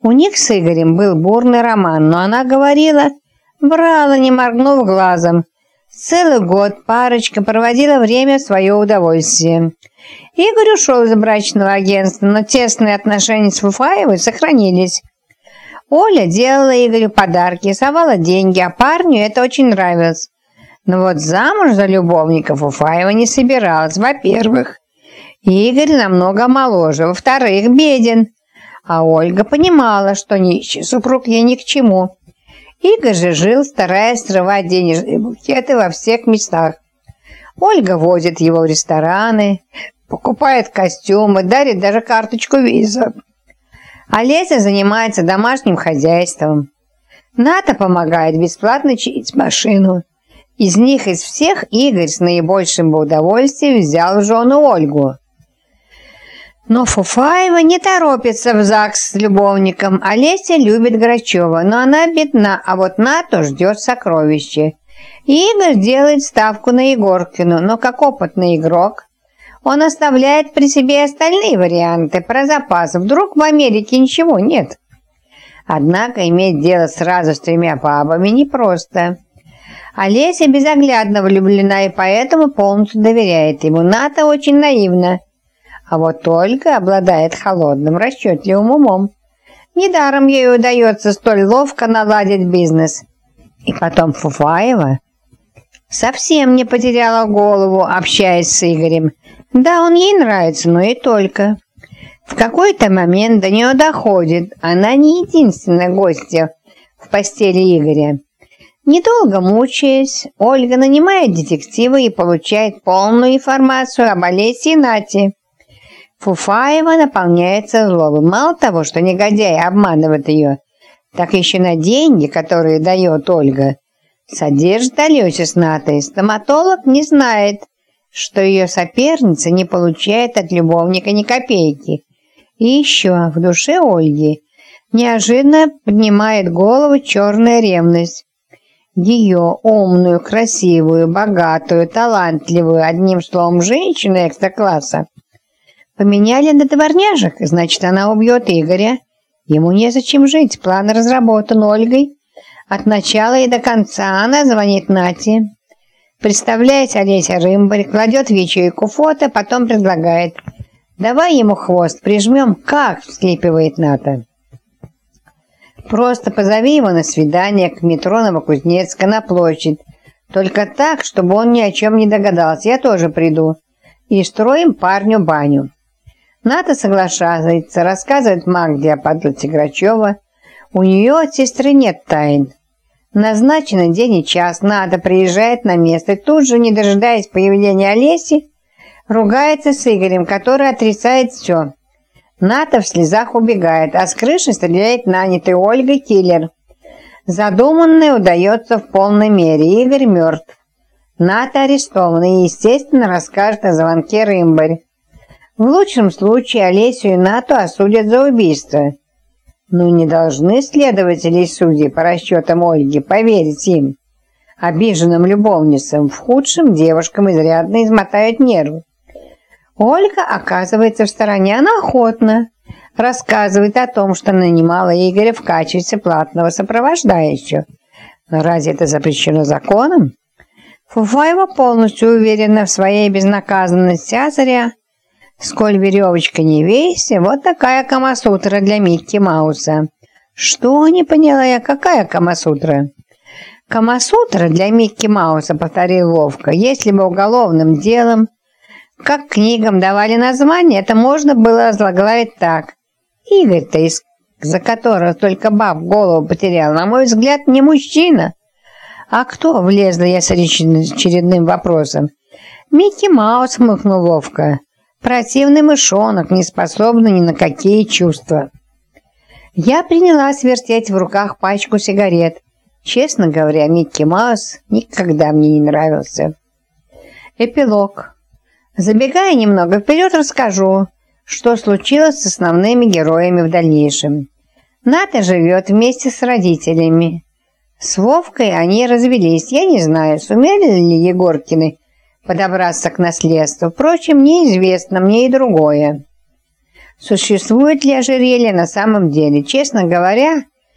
У них с Игорем был бурный роман, но она говорила, брала, не моргнув глазом. Целый год парочка проводила время в свое удовольствие. Игорь ушел из брачного агентства, но тесные отношения с Фуфаевой сохранились. Оля делала Игорю подарки, совала деньги, а парню это очень нравилось. Но вот замуж за любовника Фуфаева не собиралась, во-первых. Игорь намного моложе, во-вторых, беден. А Ольга понимала, что нищий супруг ей ни к чему. Игорь же жил, стараясь срывать денежные букеты во всех местах. Ольга возит его в рестораны, покупает костюмы, дарит даже карточку виза. Олеся занимается домашним хозяйством. Ната помогает бесплатно чинить машину. Из них, из всех, Игорь с наибольшим удовольствием взял в жену Ольгу. Но Фуфаева не торопится в ЗАГС с любовником. Олеся любит Грачева, но она бедна, а вот Нату ждет сокровище. Игорь делает ставку на Егоркину, но как опытный игрок он оставляет при себе остальные варианты про запас. Вдруг в Америке ничего нет. Однако иметь дело сразу с тремя бабами непросто. Олеся безоглядно влюблена и поэтому полностью доверяет ему. Ната очень наивна. А вот Ольга обладает холодным, расчетливым умом. Недаром ей удается столь ловко наладить бизнес. И потом Фуфаева совсем не потеряла голову, общаясь с Игорем. Да, он ей нравится, но и только. В какой-то момент до нее доходит, она не единственная гостья в постели Игоря. Недолго мучаясь, Ольга нанимает детектива и получает полную информацию об Олесе и Нате. Фуфаева наполняется злобой. Мало того, что негодяй обманывает ее, так еще на деньги, которые дает Ольга, содержит Алёся с Натой. Стоматолог не знает, что ее соперница не получает от любовника ни копейки. И еще в душе Ольги неожиданно поднимает голову черная ревность. Ее умную, красивую, богатую, талантливую, одним словом, женщину экстра-класса, поменяли на дворняжек, значит, она убьет Игоря. Ему незачем жить, план разработан Ольгой. От начала и до конца она звонит Нате, Представляет Олеся Рымбарь, кладет в ячейку фото, потом предлагает. «Давай ему хвост, прижмем, как!» – вскипывает Ната. «Просто позови его на свидание к метро Новокузнецка на площадь. Только так, чтобы он ни о чем не догадался. Я тоже приду. И строим парню баню». Ната соглашается, рассказывает Магде о подлоте Грачева. У нее от сестры нет тайн. Назначенный день и час, надо, приезжает на место, тут же, не дожидаясь появления Олеси, ругается с Игорем, который отрицает все. Ната в слезах убегает, а с крыши стреляет нанятый Ольгой киллер. Задуманное удается в полной мере. Игорь мертв. Ната арестована и, естественно, расскажет о звонке Рымбарь. В лучшем случае Олесю и Нату осудят за убийство. Ну, не должны следователи и судьи по расчетам Ольги поверить им. Обиженным любовницам, в худшем девушкам изрядно измотают нервы. Ольга оказывается в стороне, она охотно рассказывает о том, что нанимала Игоря в качестве платного сопровождающего. Но разве это запрещено законом? Фуфаева полностью уверена в своей безнаказанности, а зря. Сколь веревочка не вейся, вот такая камасутра для Микки Мауса. Что, не поняла я, какая камасутра? Камасутра для Микки Мауса, повторил Вовка. Если бы уголовным делом, как книгам давали название, это можно было разлаглавить так. Игорь-то, из-за которого только баб голову потерял, на мой взгляд, не мужчина. А кто, влезла я с очередным вопросом? Микки Маус, хмыкнул Вовка. Противный мышонок, не способный ни на какие чувства. Я принялась вертеть в руках пачку сигарет. Честно говоря, Микки Маус никогда мне не нравился. Эпилог. Забегая немного вперед, расскажу, что случилось с основными героями в дальнейшем. Ната живет вместе с родителями. С Вовкой они развелись. Я не знаю, сумели ли Егоркины подобраться к наследству. Впрочем, неизвестно мне и другое. Существует ли ожерелье на самом деле? Честно говоря,